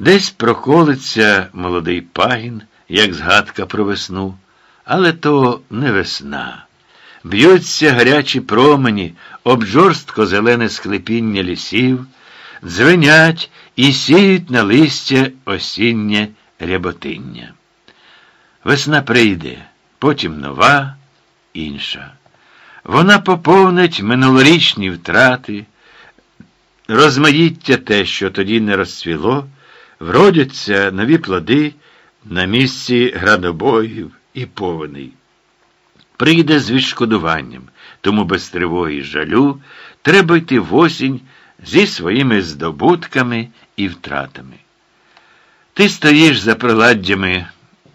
Десь проколиться молодий пагін, як згадка про весну, але то не весна. Б'ються гарячі промені, об жорстко зелене склепіння лісів, дзвенять і сіють на листя осіннє ряботиння. Весна прийде, потім нова, інша. Вона поповнить минулорічні втрати, розмаїття те, що тоді не розцвіло, вродяться нові плоди на місці градобоїв і повеней. Прийде з відшкодуванням, тому без тривоги жалю треба йти в осінь зі своїми здобутками і втратами. Ти стоїш за приладдями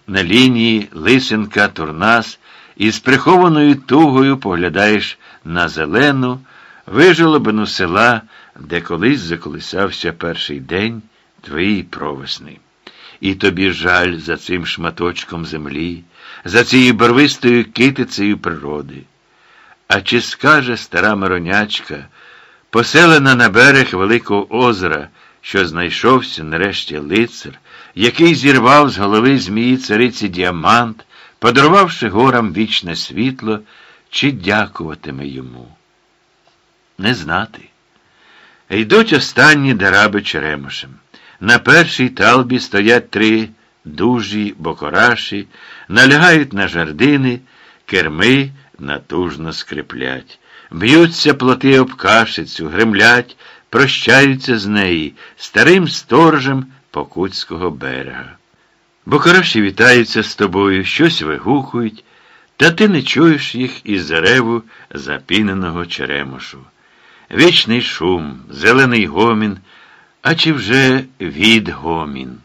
на лінії лисенка, турнас і з прихованою тугою поглядаєш на зелену, вижолобину села, де колись заколисався перший день твоїй провесни. І тобі жаль за цим шматочком землі, за цією барвистою китицею природи. А чи скаже стара Миронячка, поселена на берег Великого озера, що знайшовся нарешті лицар, який зірвав з голови змії цариці діамант, подарувавши горам вічне світло, чи дякуватиме йому? Не знати. Йдуть останні дараби Черемошем. На першій талбі стоять три дужі бокораші, налягають на жардини, керми натужно скриплять. Б'ються плоти об кашицю, гремлять, прощаються з неї старим сторожем Покутського берега. Бокораші вітаються з тобою, щось вигукують, та ти не чуєш їх із зареву запіненого черемошу. Вічний шум, зелений гомін, а чи вже відгомін.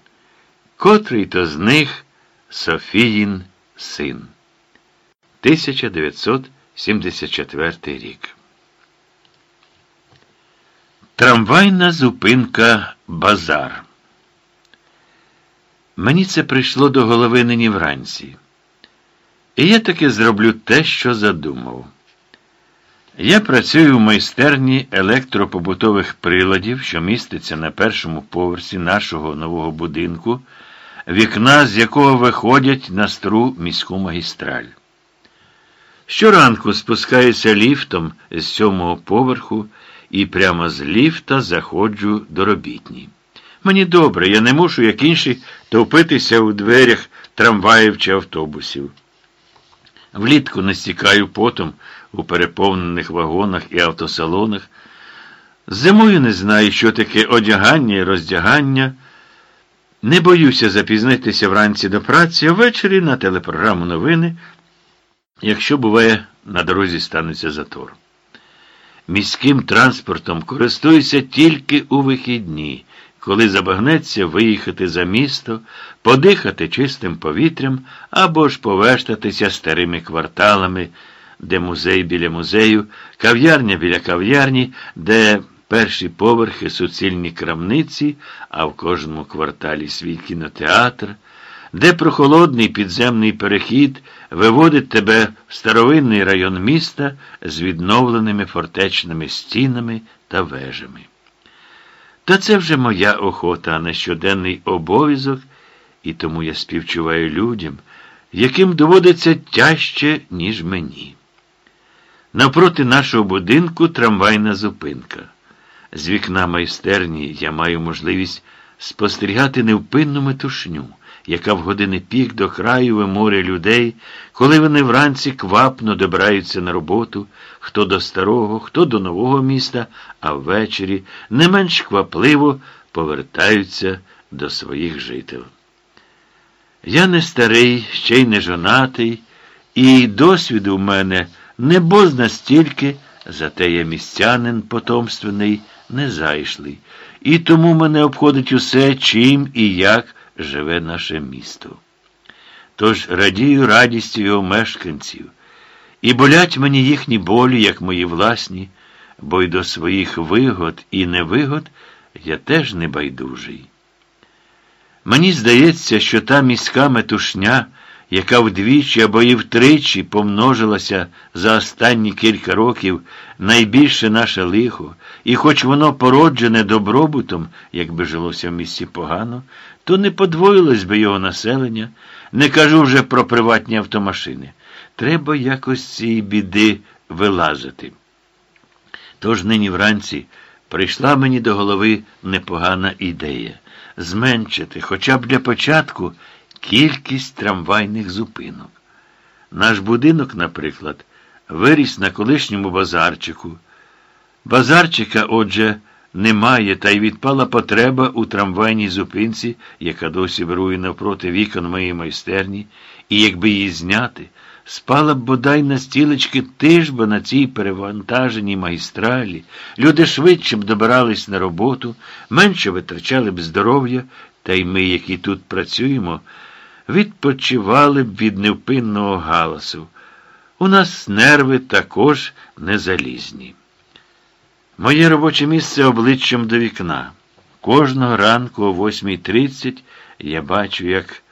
Котрий то з них Софіїн син. 1974 рік. Трамвайна зупинка Базар. Мені це прийшло до голови нині вранці. І я таки зроблю те, що задумав. Я працюю в майстерні електропобутових приладів, що міститься на першому поверсі нашого нового будинку, вікна з якого виходять на стру міську магістраль. Щоранку спускаюся ліфтом з сьомого поверху і прямо з ліфта заходжу до робітні. Мені добре, я не мушу, як інші, товпитися у дверях трамваїв чи автобусів. Влітку не стікаю потом у переповнених вагонах і автосалонах. Зимою не знаю, що таке одягання і роздягання. Не боюся запізнитися вранці до праці, а ввечері на телепрограму новини, якщо буває, на дорозі станеться затор. Міським транспортом користуюся тільки у вихідні коли забагнеться виїхати за місто, подихати чистим повітрям або ж повештатися старими кварталами, де музей біля музею, кав'ярня біля кав'ярні, де перші поверхи суцільні крамниці, а в кожному кварталі свій кінотеатр, де прохолодний підземний перехід виводить тебе в старовинний район міста з відновленими фортечними стінами та вежами. Та це вже моя охота, а не щоденний обов'язок, і тому я співчуваю людям, яким доводиться тяжче, ніж мені. Напроти нашого будинку трамвайна зупинка. З вікна майстерні я маю можливість спостерігати невпинну метушню яка в години пік до краю виморя людей, коли вони вранці квапно добираються на роботу, хто до старого, хто до нового міста, а ввечері не менш квапливо повертаються до своїх жителів. Я не старий, ще й не жонатий, і досвіду в мене не бозна стільки, зате я містянин потомственний, незайшлий, і тому мене обходить усе, чим і як живе наше місто. Тож радію радістю його мешканців, і болять мені їхні болі, як мої власні, бо й до своїх вигод і невигод я теж не байдужий. Мені здається, що та міська метушня, яка вдвічі або і втричі помножилася за останні кілька років найбільше наше лихо, і хоч воно породжене добробутом, якби жилося в місті погано, то не подвоїлось би його населення, не кажу вже про приватні автомашини. Треба якось цієї біди вилазити. Тож нині вранці прийшла мені до голови непогана ідея зменшити хоча б для початку кількість трамвайних зупинок. Наш будинок, наприклад, виріс на колишньому базарчику. Базарчика, отже, немає, та й відпала потреба у трамвайній зупинці, яка досі вирує навпроти вікон моєї майстерні, і якби її зняти, спала б бодай на стілечки тижба на цій перевантаженій магістралі, люди швидше б добирались на роботу, менше витрачали б здоров'я, та й ми, які тут працюємо, відпочивали б від невпинного галасу. У нас нерви також не залізні. Моє робоче місце обличчям до вікна. Кожного ранку о 8.30 я бачу, як